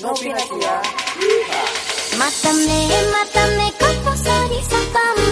のびやまたねまたねこっそりさばン